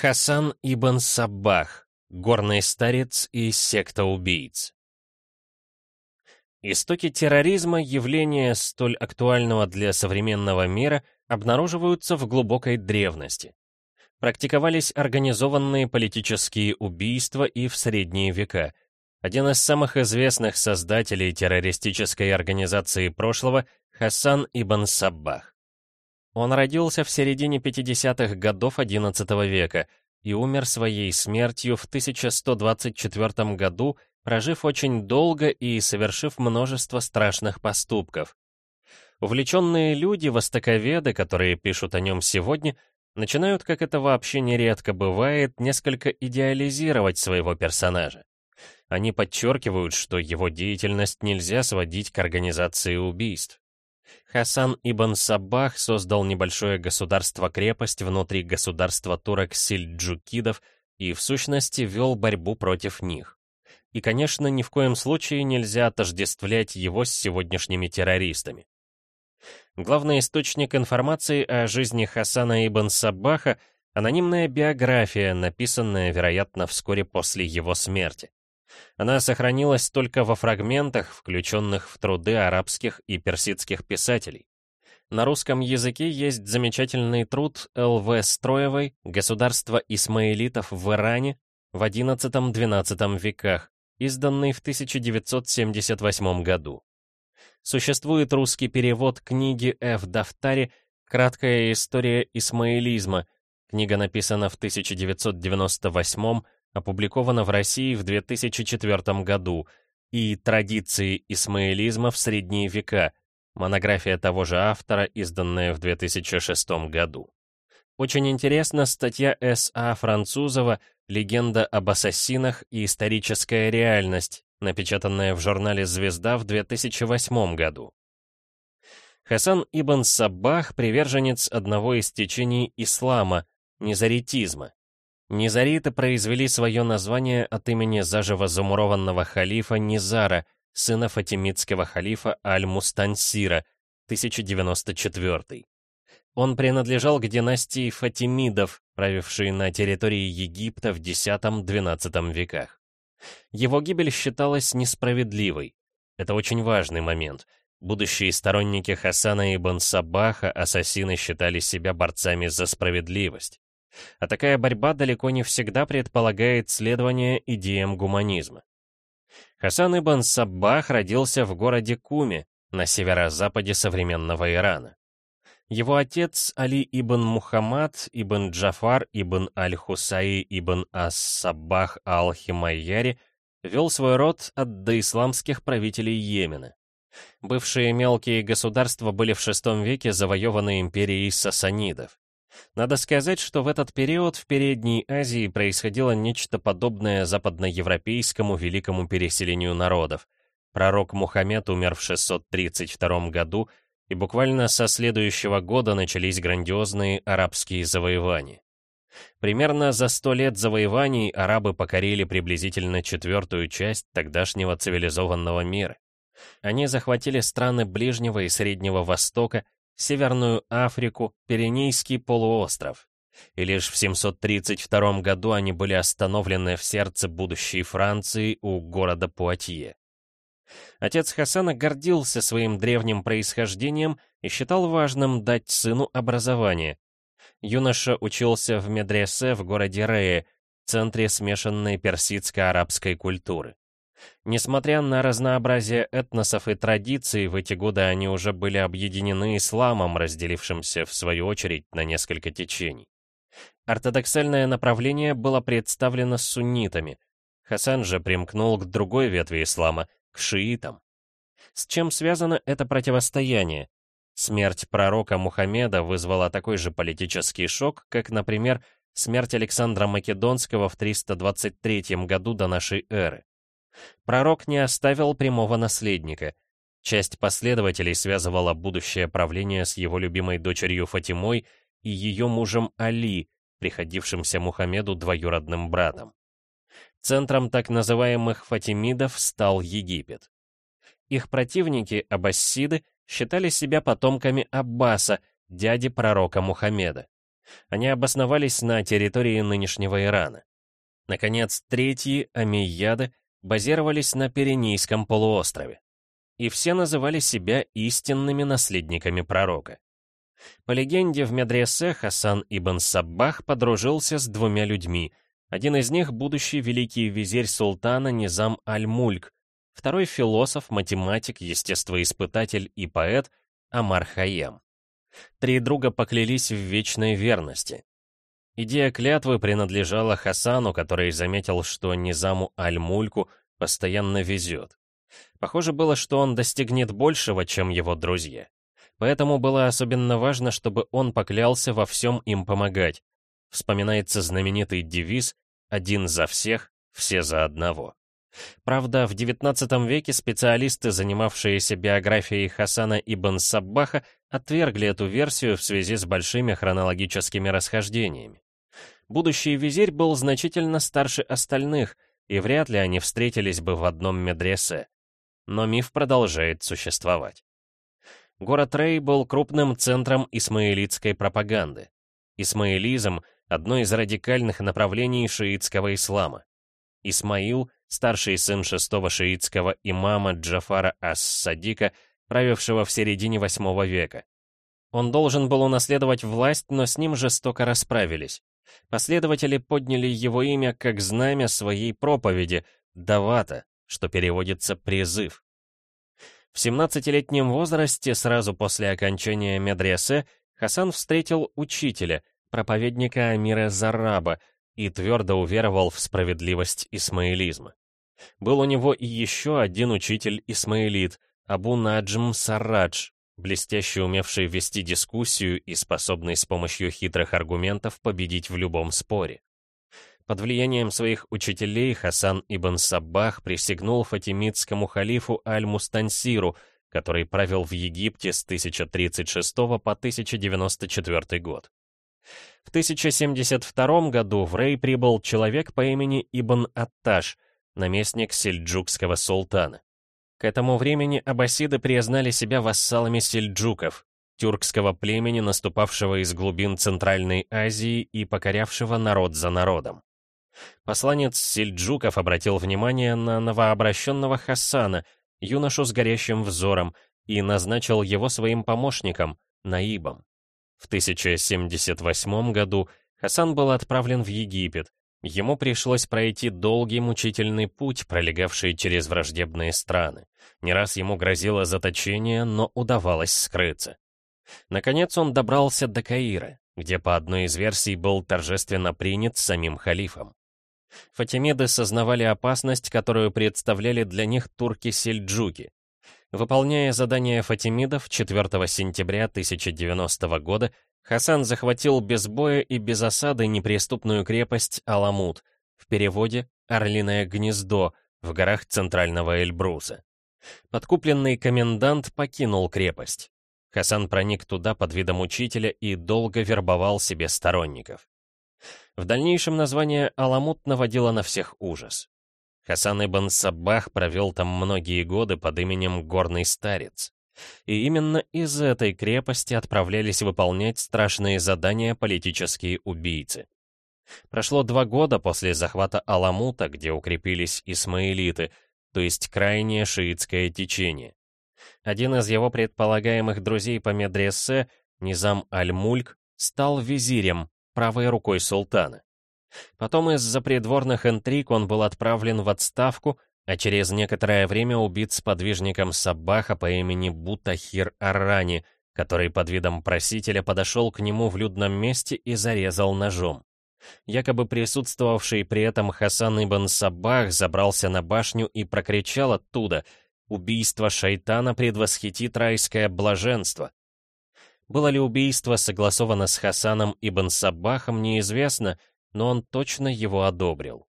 Хасан ибн Саббах, горный старец и секта убийц. Истоки терроризма, явления столь актуального для современного мира, обнаруживаются в глубокой древности. Практиковались организованные политические убийства и в средние века. Один из самых известных создателей террористической организации прошлого — Хасан ибн Саббах. Он родился в середине 50-х годов XI века и умер своей смертью в 1124 году, прожив очень долго и совершив множество страшных поступков. Увлеченные люди, востоковеды, которые пишут о нем сегодня, начинают, как это вообще нередко бывает, несколько идеализировать своего персонажа. Они подчеркивают, что его деятельность нельзя сводить к организации убийств. Хасан ибн Сабах создал небольшое государство-крепость внутри государства турок-сельджукидов и, в сущности, вел борьбу против них. И, конечно, ни в коем случае нельзя отождествлять его с сегодняшними террористами. Главный источник информации о жизни Хасана ибн Сабаха — анонимная биография, написанная, вероятно, вскоре после его смерти. Она сохранилась только во фрагментах, включенных в труды арабских и персидских писателей. На русском языке есть замечательный труд Л.В. Строевой «Государство исмаилитов в Иране» в XI-XII веках, изданный в 1978 году. Существует русский перевод книги Ф. Дафтари «Краткая история исмаилизма». Книга написана в 1998 опубликована в России в 2004 году, и «Традиции исмаилизма в средние века», монография того же автора, изданная в 2006 году. Очень интересна статья С.А. Французова «Легенда об ассасинах и историческая реальность», напечатанная в журнале «Звезда» в 2008 году. Хасан ибн Саббах — приверженец одного из течений ислама, низаритизма. Низариты произвели свое название от имени заживо замурованного халифа Низара, сына фатимидского халифа Аль-Мустансира, 1094. Он принадлежал к династии фатимидов, правившей на территории Египта в X-XII веках. Его гибель считалась несправедливой. Это очень важный момент. Будущие сторонники Хасана ибн Сабаха, ассасины, считали себя борцами за справедливость. А такая борьба далеко не всегда предполагает следование идеям гуманизма. Хасан ибн Саббах родился в городе Куме, на северо-западе современного Ирана. Его отец Али ибн Мухаммад ибн Джафар ибн Аль-Хусаи ибн Ас-Саббах Ал-Химайяри вел свой род от доисламских правителей Йемена. Бывшие мелкие государства были в VI веке завоеваны империей сасанидов. Надо сказать, что в этот период в Передней Азии происходило нечто подобное западноевропейскому великому переселению народов. Пророк Мухаммед умер в 632 году, и буквально со следующего года начались грандиозные арабские завоевания. Примерно за сто лет завоеваний арабы покорили приблизительно четвертую часть тогдашнего цивилизованного мира. Они захватили страны Ближнего и Среднего Востока, Северную Африку, Пиренейский полуостров. И лишь в 732 году они были остановлены в сердце будущей Франции у города Пуатье. Отец Хасана гордился своим древним происхождением и считал важным дать сыну образование. Юноша учился в медресе в городе Рее, центре смешанной персидско-арабской культуры. Несмотря на разнообразие этносов и традиций, в эти годы они уже были объединены исламом, разделившимся, в свою очередь, на несколько течений. Ортодоксальное направление было представлено суннитами. Хасан же примкнул к другой ветви ислама, к шиитам. С чем связано это противостояние? Смерть пророка Мухаммеда вызвала такой же политический шок, как, например, смерть Александра Македонского в 323 году до нашей эры. Пророк не оставил прямого наследника. Часть последователей связывала будущее правление с его любимой дочерью Фатимой и ее мужем Али, приходившимся Мухаммеду двоюродным братом. Центром так называемых фатимидов стал Египет. Их противники, аббасиды, считали себя потомками Аббаса, дяди пророка Мухаммеда. Они обосновались на территории нынешнего Ирана. Наконец, третьи, амийяды, базировались на Пиренейском полуострове. И все называли себя истинными наследниками пророка. По легенде, в медресе Хасан ибн Саббах подружился с двумя людьми. Один из них — будущий великий визирь султана Низам Аль-Мульк, второй — философ, математик, естествоиспытатель и поэт Амар Хайям. Три друга поклялись в вечной верности. Идея клятвы принадлежала Хасану, который заметил, что Низаму Аль-Мульку постоянно везет. Похоже было, что он достигнет большего, чем его друзья. Поэтому было особенно важно, чтобы он поклялся во всем им помогать. Вспоминается знаменитый девиз «Один за всех, все за одного». Правда, в XIX веке специалисты, занимавшиеся биографией Хасана ибн Саббаха, отвергли эту версию в связи с большими хронологическими расхождениями. Будущий визирь был значительно старше остальных, и вряд ли они встретились бы в одном медресе. Но миф продолжает существовать. Город Рей был крупным центром исмаилитской пропаганды. Исмаилизм — одно из радикальных направлений шиитского ислама. Исмаил, старший сын шестого шиитского имама Джафара ас-Садика, правившего в середине восьмого века. Он должен был унаследовать власть, но с ним жестоко расправились. Последователи подняли его имя как знамя своей проповеди «давата», что переводится «призыв». В 17-летнем возрасте, сразу после окончания медресе, Хасан встретил учителя, проповедника Амира Зараба, и твердо уверовал в справедливость исмаилизма. Был у него и еще один учитель-исмаилит, Абу Наджм Сарадж, блестяще умевший вести дискуссию и способный с помощью хитрых аргументов победить в любом споре. Под влиянием своих учителей Хасан ибн Саббах присягнул фатимидскому халифу Аль-Мустансиру, который правил в Египте с 1036 по 1094 год. В 1072 году в Рей прибыл человек по имени Ибн Атташ, наместник сельджукского султана. К этому времени аббасиды признали себя вассалами сельджуков, тюркского племени, наступавшего из глубин Центральной Азии и покорявшего народ за народом. Посланец Сельджуков обратил внимание на новообращенного Хасана, юношу с горящим взором, и назначил его своим помощником, Наибом. В 1078 году Хасан был отправлен в Египет. Ему пришлось пройти долгий мучительный путь, пролегавший через враждебные страны. Не раз ему грозило заточение, но удавалось скрыться. Наконец он добрался до Каира, где по одной из версий был торжественно принят самим халифом. Фатимиды сознавали опасность, которую представляли для них турки-сельджуки. Выполняя задание фатимидов 4 сентября 1090 года, Хасан захватил без боя и без осады неприступную крепость Аламут, в переводе «Орлиное гнездо», в горах центрального Эльбруса. Подкупленный комендант покинул крепость. Хасан проник туда под видом учителя и долго вербовал себе сторонников. В дальнейшем название Аламут наводило на всех ужас. Хасан ибн Саббах провел там многие годы под именем Горный Старец. И именно из этой крепости отправлялись выполнять страшные задания политические убийцы. Прошло два года после захвата Аламута, где укрепились исмаилиты, то есть крайнее шиитское течение. Один из его предполагаемых друзей по медресе, Низам Аль-Мульк, стал визирем, правой рукой султана. Потом из-за придворных интриг он был отправлен в отставку, а через некоторое время убит сподвижником Сабаха по имени Бутахир Аррани, который под видом просителя подошел к нему в людном месте и зарезал ножом. Якобы присутствовавший при этом Хасан ибн Сабах забрался на башню и прокричал оттуда «Убийство шайтана предвосхитит райское блаженство». Было ли убийство согласовано с Хасаном ибн Саббахом, неизвестно, но он точно его одобрил.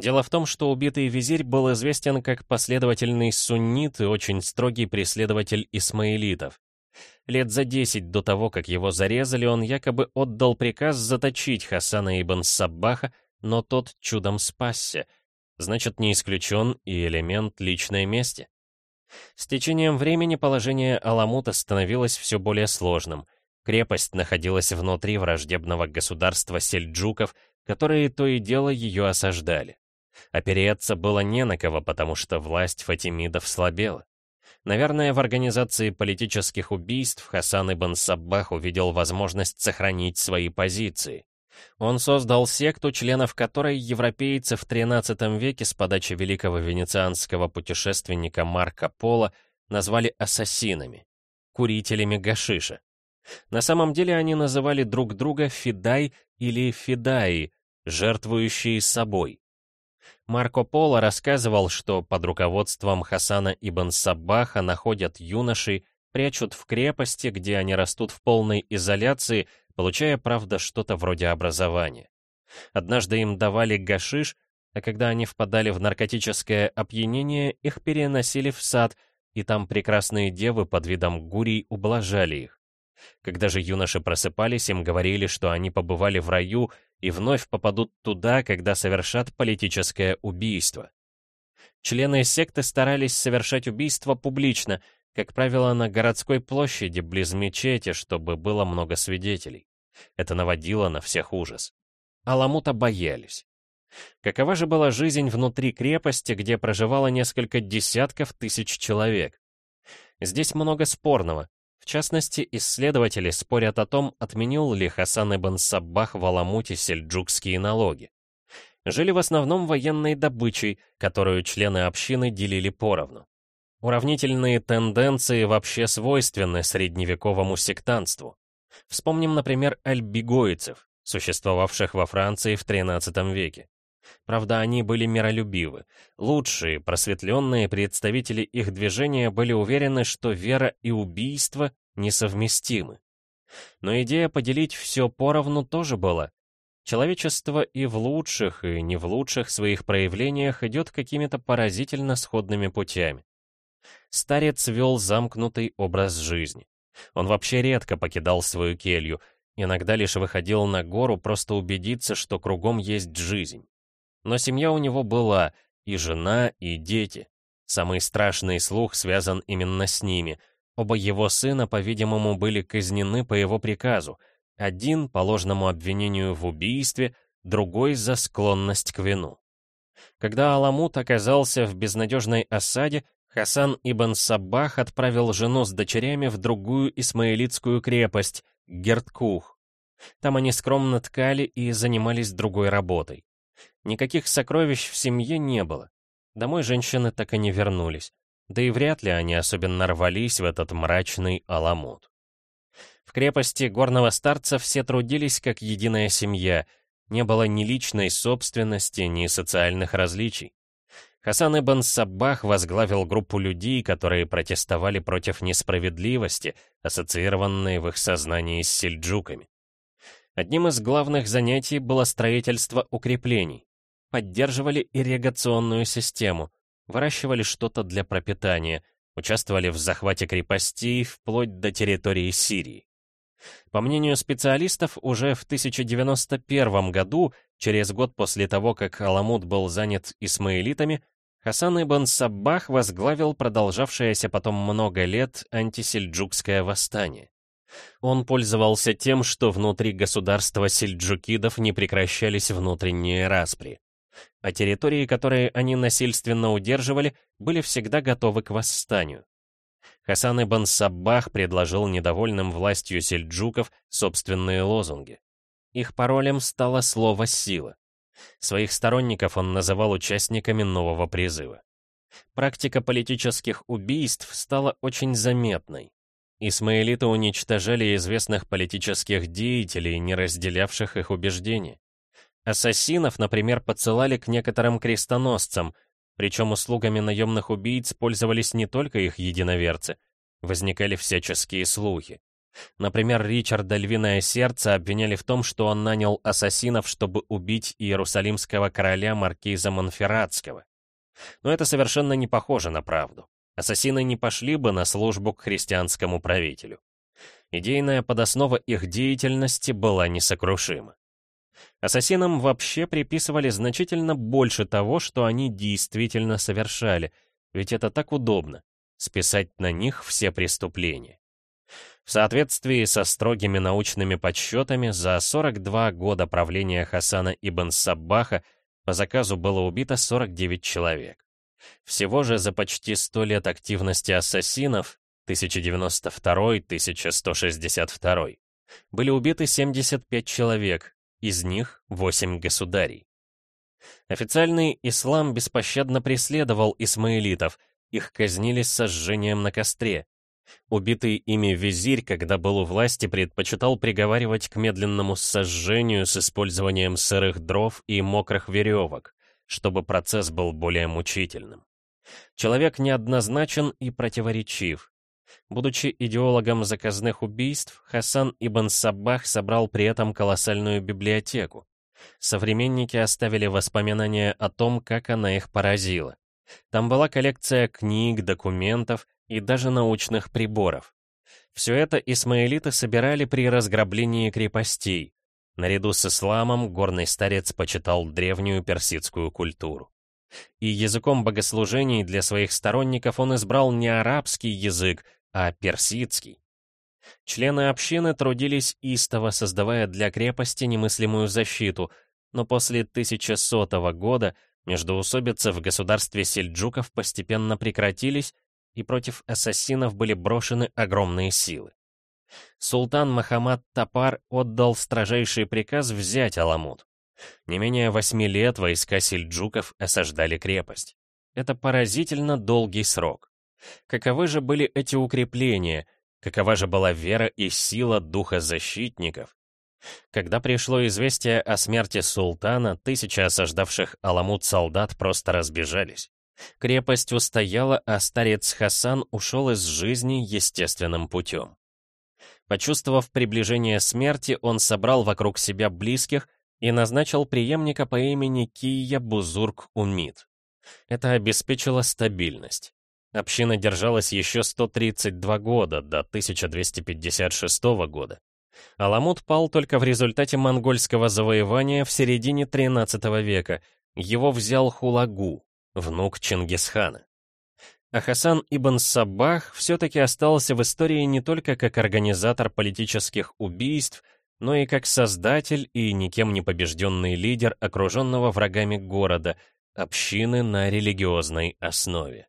Дело в том, что убитый визирь был известен как последовательный суннит и очень строгий преследователь исмаилитов. Лет за десять до того, как его зарезали, он якобы отдал приказ заточить Хасана ибн Саббаха, но тот чудом спасся. Значит, не исключен и элемент личной мести. С течением времени положение Аламута становилось все более сложным. Крепость находилась внутри враждебного государства сельджуков, которые то и дело ее осаждали. Опереться было не на кого, потому что власть фатимидов слабела. Наверное, в организации политических убийств Хасан ибн Саббах увидел возможность сохранить свои позиции. Он создал секту, членов которой европейцы в XIII веке с подачи великого венецианского путешественника Марко Поло назвали ассасинами, курителями гашиша. На самом деле они называли друг друга Фидай или Фидаи, жертвующие собой. Марко Поло рассказывал, что под руководством Хасана ибн Саббаха находят юношей, прячут в крепости, где они растут в полной изоляции, получая, правда, что-то вроде образования. Однажды им давали гашиш, а когда они впадали в наркотическое опьянение, их переносили в сад, и там прекрасные девы под видом гурий ублажали их. Когда же юноши просыпались, им говорили, что они побывали в раю и вновь попадут туда, когда совершат политическое убийство. Члены секты старались совершать убийство публично, как правило, на городской площади близ мечети, чтобы было много свидетелей. Это наводило на всех ужас. Аламута боялись. Какова же была жизнь внутри крепости, где проживало несколько десятков тысяч человек? Здесь много спорного, частности, исследователи спорят о том, отменил ли Хасан ибн Саббах в Аламуте сельджукские налоги. Жили в основном военной добычей, которую члены общины делили поровну. Уравнительные тенденции вообще свойственны средневековому сектантству. Вспомним, например, альбигойцев, существовавших во Франции в XIII веке. Правда, они были миролюбивы. Лучшие, просветленные представители их движения были уверены, что вера и убийство несовместимы. Но идея поделить все поровну тоже была. Человечество и в лучших, и не в лучших своих проявлениях идет какими-то поразительно сходными путями. Старец вел замкнутый образ жизни. Он вообще редко покидал свою келью, иногда лишь выходил на гору просто убедиться, что кругом есть жизнь. Но семья у него была, и жена, и дети. Самый страшный слух связан именно с ними. Оба его сына, по-видимому, были казнены по его приказу. Один по ложному обвинению в убийстве, другой за склонность к вину. Когда Аламут оказался в безнадежной осаде, Хасан ибн Саббах отправил жену с дочерями в другую исмаилитскую крепость, Герткух. Там они скромно ткали и занимались другой работой. Никаких сокровищ в семье не было. Домой женщины так и не вернулись. Да и вряд ли они особенно рвались в этот мрачный аламут. В крепости горного старца все трудились как единая семья, не было ни личной собственности, ни социальных различий. Хасан ибн Саббах возглавил группу людей, которые протестовали против несправедливости, ассоциированной в их сознании с сельджуками. Одним из главных занятий было строительство укреплений. Поддерживали ирригационную систему, выращивали что-то для пропитания, участвовали в захвате крепостей вплоть до территории Сирии. По мнению специалистов, уже в 1091 году, через год после того, как Аламут был занят исмаилитами, Хасан ибн Саббах возглавил продолжавшееся потом много лет антисельджукское восстание. Он пользовался тем, что внутри государства сельджукидов не прекращались внутренние распри. А территории, которые они насильственно удерживали, были всегда готовы к восстанию. Хасан ибн Саббах предложил недовольным властью сельджуков собственные лозунги. Их паролем стало слово «сила». Своих сторонников он называл участниками нового призыва. Практика политических убийств стала очень заметной. Исмаилиты уничтожали известных политических деятелей, не разделявших их убеждений. Ассасинов, например, подсылали к некоторым крестоносцам, причем услугами наемных убийц пользовались не только их единоверцы. Возникали всяческие слухи. Например, Ричарда Львиное Сердце обвиняли в том, что он нанял ассасинов, чтобы убить иерусалимского короля Маркиза Монферратского. Но это совершенно не похоже на правду ассасины не пошли бы на службу к христианскому правителю. Идейная подоснова их деятельности была несокрушима. Ассасинам вообще приписывали значительно больше того, что они действительно совершали, ведь это так удобно — списать на них все преступления. В соответствии со строгими научными подсчетами, за 42 года правления Хасана ибн Саббаха по заказу было убито 49 человек. Всего же за почти 100 лет активности ассасинов 1092-1162 были убиты 75 человек, из них 8 государей. Официальный ислам беспощадно преследовал исмаилитов, их казнили сожжением на костре. Убитый ими визирь, когда был у власти, предпочитал приговаривать к медленному сожжению с использованием сырых дров и мокрых веревок, чтобы процесс был более мучительным. Человек неоднозначен и противоречив. Будучи идеологом заказных убийств, Хасан ибн Саббах собрал при этом колоссальную библиотеку. Современники оставили воспоминания о том, как она их поразила. Там была коллекция книг, документов и даже научных приборов. Все это исмаилиты собирали при разграблении крепостей. Наряду с исламом горный старец почитал древнюю персидскую культуру. И языком богослужений для своих сторонников он избрал не арабский язык, а персидский. Члены общины трудились истово, создавая для крепости немыслимую защиту, но после 1100 года междоусобицы в государстве сельджуков постепенно прекратились, и против ассасинов были брошены огромные силы. Султан Махамад Тапар отдал строжайший приказ взять Аламут. Не менее восьми лет войска сельджуков осаждали крепость. Это поразительно долгий срок. Каковы же были эти укрепления, какова же была вера и сила духа защитников? Когда пришло известие о смерти султана, тысячи осаждавших Аламут солдат просто разбежались. Крепость устояла, а старец Хасан ушел из жизни естественным путем. Почувствовав приближение смерти, он собрал вокруг себя близких и назначил преемника по имени Кия Бузург Умид. Это обеспечило стабильность. Община держалась еще 132 года, до 1256 года. Аламут пал только в результате монгольского завоевания в середине 13 века. Его взял Хулагу, внук Чингисхана. А Хасан ибн Сабах все-таки остался в истории не только как организатор политических убийств, но и как создатель и никем не побежденный лидер окруженного врагами города, общины на религиозной основе.